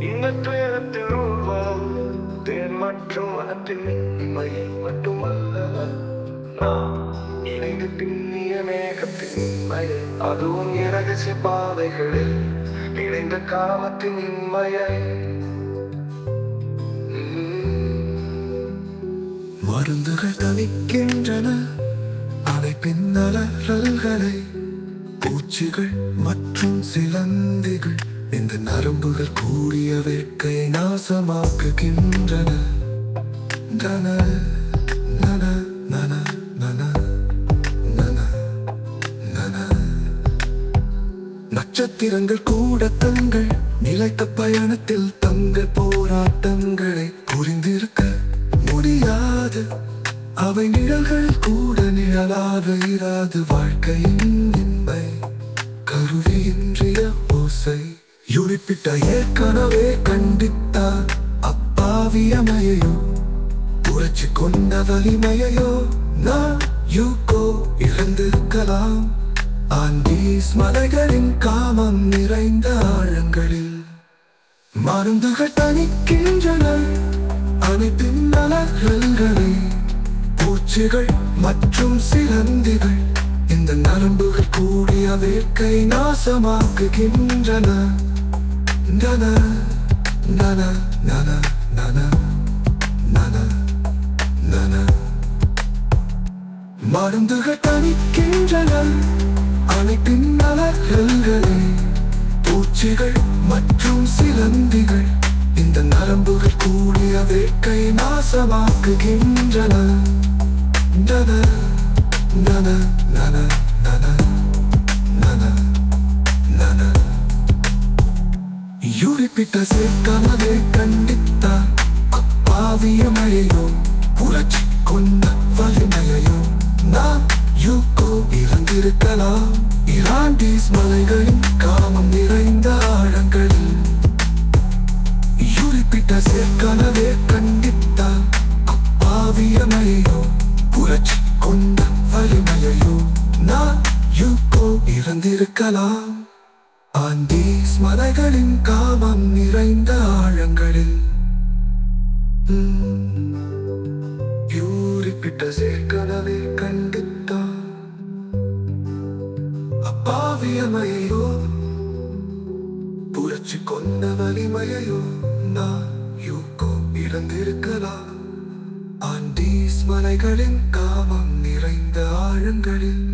இன்பத்துயரத்தில் உருவாம் தேன் மற்றும் மனத்தின் உண்மை மட்டுமல்ல. நாம் இணைந்து பின்னிய மேகத்தின் உண்மையை அதுவும் இரகசிய பாதைகளில் இணைந்த காமத்தின் உண்மையை மருந்துகள் தவிக்கின்றன அவை பின்னலர்களை பூச்சிகள் மற்றும் சிலந்திகள் இந்த நரம்புகள் கூடிய வேட்கை நாசமாக்குகின்றன நன, நன, நன, நன, நன, நன. நட்சத்திரங்கள் கூட தங்கள் நிலைத்த பயணத்தில் தங்கள் போராட்டங்களை புரிந்திருக்க முடியாது அவை நிழல்கள் கூட நிழலாக இராது வாழ்க்கையின் இன்மை கருவியின் ஓசை ஏற்கனவே கண்டித்தார் அப்பாவியமையோ புரட்சி கொண்ட வலிமையோ நான் யூகோ இழந்திருக்கலாம் ஆண்டீஸ் மலைகளின் காமம் நிறைந்த ஆழங்களில் மருந்துகள் தணிக்கின்றன அனைத்தின் நலன்களை பூச்சிகள் மற்றும் சிலந்திகள் இந்த நரம்புகள் கூடிய வேட்கை நாசமாக்குகின்றன நன நன நன நன நன நன மருந்துகள் தணிக்கின்றன அனைத்தின் நலன்களே பூச்சிகள் மற்றும் சிலந்திகள் இந்த நரம்புகள் கூடிய வேட்கை நாசமாக்குகின்றன நன நன நன நன யூரிப்பிட்ட சேர்க்காமலே கண்டித்தார் அப்பாவியமையோ புரட்சி கொண்ட வலிமையோ நாம் யூகோ இறந்திருக்கலாம். இராண்டீஸ் மலைகளின் காமம் நிறைந்த ஆழங்களில். யூரிப்பிட்ட சேர்க்கானவே கண்டித்தார் அப்பாவியமையோ புரட்சி கொண்ட வலிமையோ நான் யூகோ இறந்திருக்கலாம். ஆந்தி ஸ்மரைகளின் காமம் நிறைந்த ஆழங்களில். யூரிப்பிட்ட சேர்க்கனவே கண்டித்தான். அப்பாவியமையோ புரட்சி கொண்ட வலிமையோ நான் யூக்கோ இறந்திருக்கலாம் ஆண்டீஸ் மலைகளின் காமம் நிறைந்த ஆழங்களில்.